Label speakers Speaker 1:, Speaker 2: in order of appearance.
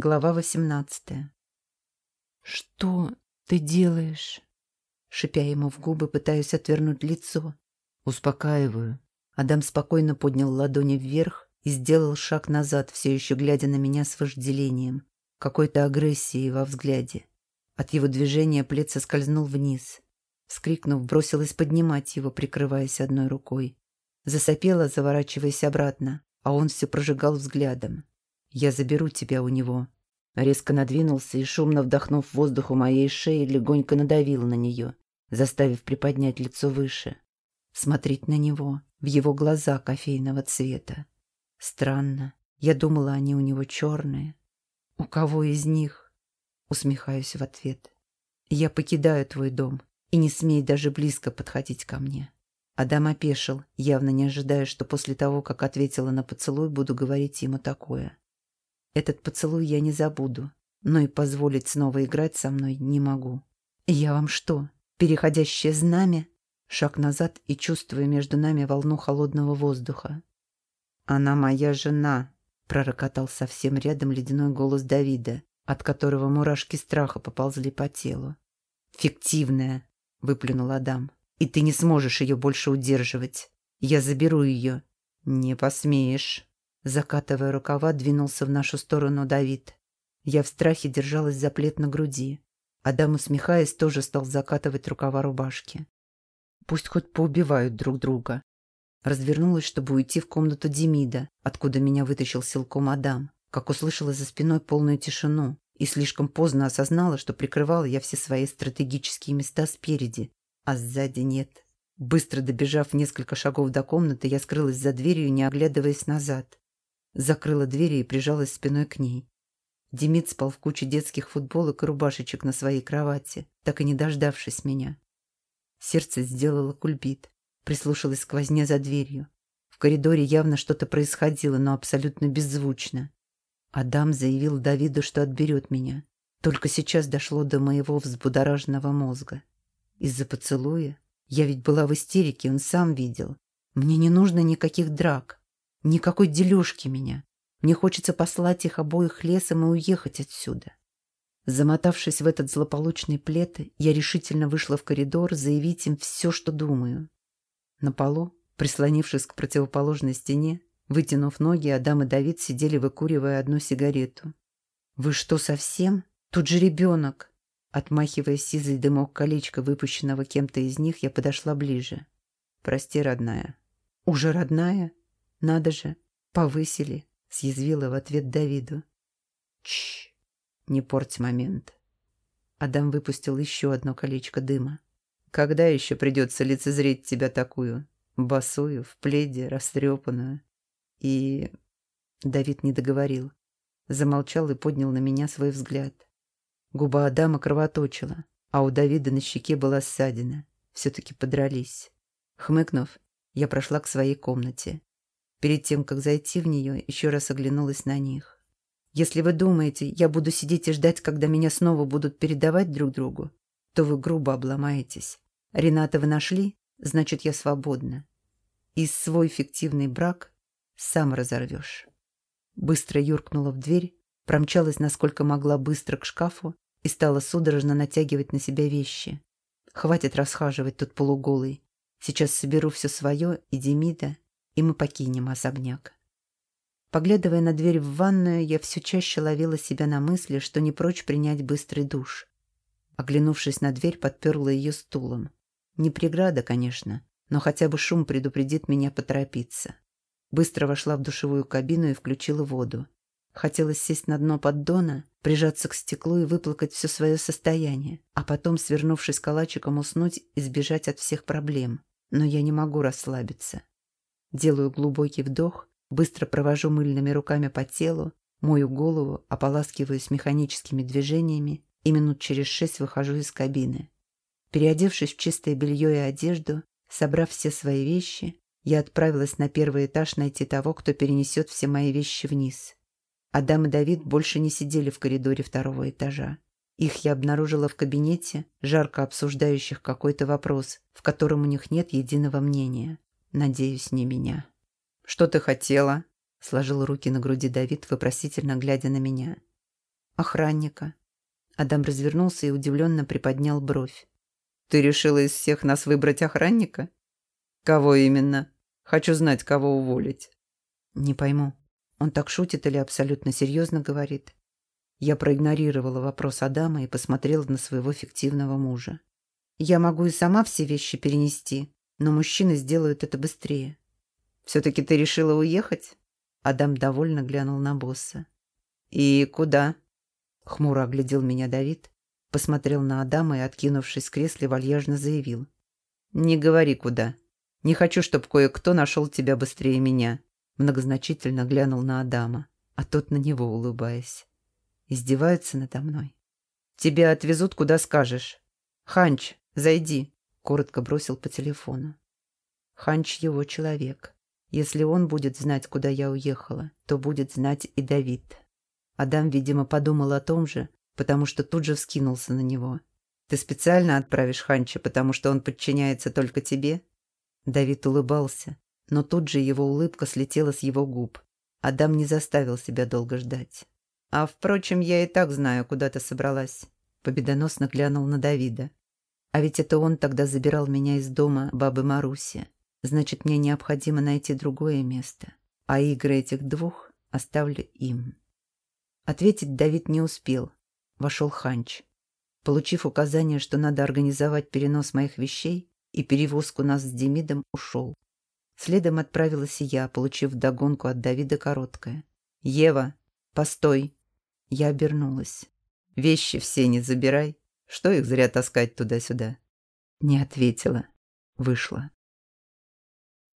Speaker 1: Глава восемнадцатая. «Что ты делаешь?» Шипя ему в губы, пытаюсь отвернуть лицо. Успокаиваю. Адам спокойно поднял ладони вверх и сделал шаг назад, все еще глядя на меня с вожделением, какой-то агрессией во взгляде. От его движения плед соскользнул вниз. Вскрикнув, бросилась поднимать его, прикрываясь одной рукой. Засопела, заворачиваясь обратно, а он все прожигал взглядом. «Я заберу тебя у него». Резко надвинулся и, шумно вдохнув воздух у моей шеи, легонько надавил на нее, заставив приподнять лицо выше. Смотреть на него, в его глаза кофейного цвета. Странно. Я думала, они у него черные. У кого из них? Усмехаюсь в ответ. Я покидаю твой дом, и не смей даже близко подходить ко мне. Адам опешил, явно не ожидая, что после того, как ответила на поцелуй, буду говорить ему такое. Этот поцелуй я не забуду, но и позволить снова играть со мной не могу. Я вам что, переходящее знамя? Шаг назад и чувствую между нами волну холодного воздуха. «Она моя жена», — пророкотал совсем рядом ледяной голос Давида, от которого мурашки страха поползли по телу. «Фиктивная», — выплюнул Адам и ты не сможешь ее больше удерживать. Я заберу ее». «Не посмеешь». Закатывая рукава, двинулся в нашу сторону Давид. Я в страхе держалась за плед на груди. Адам, усмехаясь, тоже стал закатывать рукава рубашки. Пусть хоть поубивают друг друга. Развернулась, чтобы уйти в комнату Демида, откуда меня вытащил силком Адам, как услышала за спиной полную тишину и слишком поздно осознала, что прикрывала я все свои стратегические места спереди, а сзади нет. Быстро добежав несколько шагов до комнаты, я скрылась за дверью, не оглядываясь назад. Закрыла дверь и прижалась спиной к ней. Демид спал в куче детских футболок и рубашечек на своей кровати, так и не дождавшись меня. Сердце сделало кульбит, прислушалась к возне за дверью. В коридоре явно что-то происходило, но абсолютно беззвучно. Адам заявил Давиду, что отберет меня. Только сейчас дошло до моего взбудораженного мозга. Из-за поцелуя? Я ведь была в истерике, он сам видел. Мне не нужно никаких драк, никакой дележки меня. Мне хочется послать их обоих лесом и уехать отсюда. Замотавшись в этот злополучный плед, я решительно вышла в коридор заявить им все, что думаю. На полу, прислонившись к противоположной стене, вытянув ноги, Адам и Давид сидели, выкуривая одну сигарету. «Вы что, совсем? Тут же ребенок!» Отмахивая сизый дымок колечка, выпущенного кем-то из них, я подошла ближе. «Прости, родная». «Уже родная? Надо же, повысили», — съязвила в ответ Давиду. «Чш, не порть момент». Адам выпустил еще одно колечко дыма. «Когда еще придется лицезреть тебя такую? Босую, в пледе, растрепанную?» И... Давид не договорил. Замолчал и поднял на меня свой взгляд. Губа Адама кровоточила, а у Давида на щеке была ссадина. Все-таки подрались. Хмыкнув, я прошла к своей комнате. Перед тем, как зайти в нее, еще раз оглянулась на них. Если вы думаете, я буду сидеть и ждать, когда меня снова будут передавать друг другу, то вы грубо обломаетесь. Рената вы нашли, значит, я свободна. И свой фиктивный брак сам разорвешь. Быстро юркнула в дверь промчалась насколько могла быстро к шкафу и стала судорожно натягивать на себя вещи. Хватит расхаживать тут полуголый. Сейчас соберу все свое и Демида, и мы покинем особняк. Поглядывая на дверь в ванную, я все чаще ловила себя на мысли, что не прочь принять быстрый душ. Оглянувшись на дверь, подперла ее стулом. Не преграда, конечно, но хотя бы шум предупредит меня поторопиться. Быстро вошла в душевую кабину и включила воду. Хотелось сесть на дно поддона, прижаться к стеклу и выплакать все свое состояние, а потом, свернувшись калачиком, уснуть и сбежать от всех проблем. Но я не могу расслабиться. Делаю глубокий вдох, быстро провожу мыльными руками по телу, мою голову, ополаскиваюсь механическими движениями и минут через шесть выхожу из кабины. Переодевшись в чистое белье и одежду, собрав все свои вещи, я отправилась на первый этаж найти того, кто перенесет все мои вещи вниз. Адам и Давид больше не сидели в коридоре второго этажа. Их я обнаружила в кабинете, жарко обсуждающих какой-то вопрос, в котором у них нет единого мнения. Надеюсь, не меня. «Что ты хотела?» — сложил руки на груди Давид, вопросительно глядя на меня. охранника. Адам развернулся и удивленно приподнял бровь. «Ты решила из всех нас выбрать охранника? Кого именно? Хочу знать, кого уволить». «Не пойму, он так шутит или абсолютно серьезно говорит?» Я проигнорировала вопрос Адама и посмотрела на своего фиктивного мужа. «Я могу и сама все вещи перенести, но мужчины сделают это быстрее». «Все-таки ты решила уехать?» Адам довольно глянул на босса. «И куда?» Хмуро оглядел меня Давид, посмотрел на Адама и, откинувшись с кресла, вальяжно заявил. «Не говори куда. Не хочу, чтобы кое-кто нашел тебя быстрее меня». Многозначительно глянул на Адама, а тот на него улыбаясь. Издеваются надо мной. «Тебя отвезут, куда скажешь. Ханч, зайди», — коротко бросил по телефону. Ханч его человек. Если он будет знать, куда я уехала, то будет знать и Давид. Адам, видимо, подумал о том же, потому что тут же вскинулся на него. «Ты специально отправишь Ханча, потому что он подчиняется только тебе?» Давид улыбался, но тут же его улыбка слетела с его губ. Адам не заставил себя долго ждать. «А, впрочем, я и так знаю, куда ты собралась», — победоносно глянул на Давида. «А ведь это он тогда забирал меня из дома бабы Маруси. Значит, мне необходимо найти другое место, а игры этих двух оставлю им». Ответить Давид не успел. Вошел Ханч. Получив указание, что надо организовать перенос моих вещей и перевозку нас с Демидом, ушел. Следом отправилась и я, получив догонку от Давида короткое. «Ева, постой!» Я обернулась. «Вещи все не забирай. Что их зря таскать туда-сюда?» Не ответила. Вышла.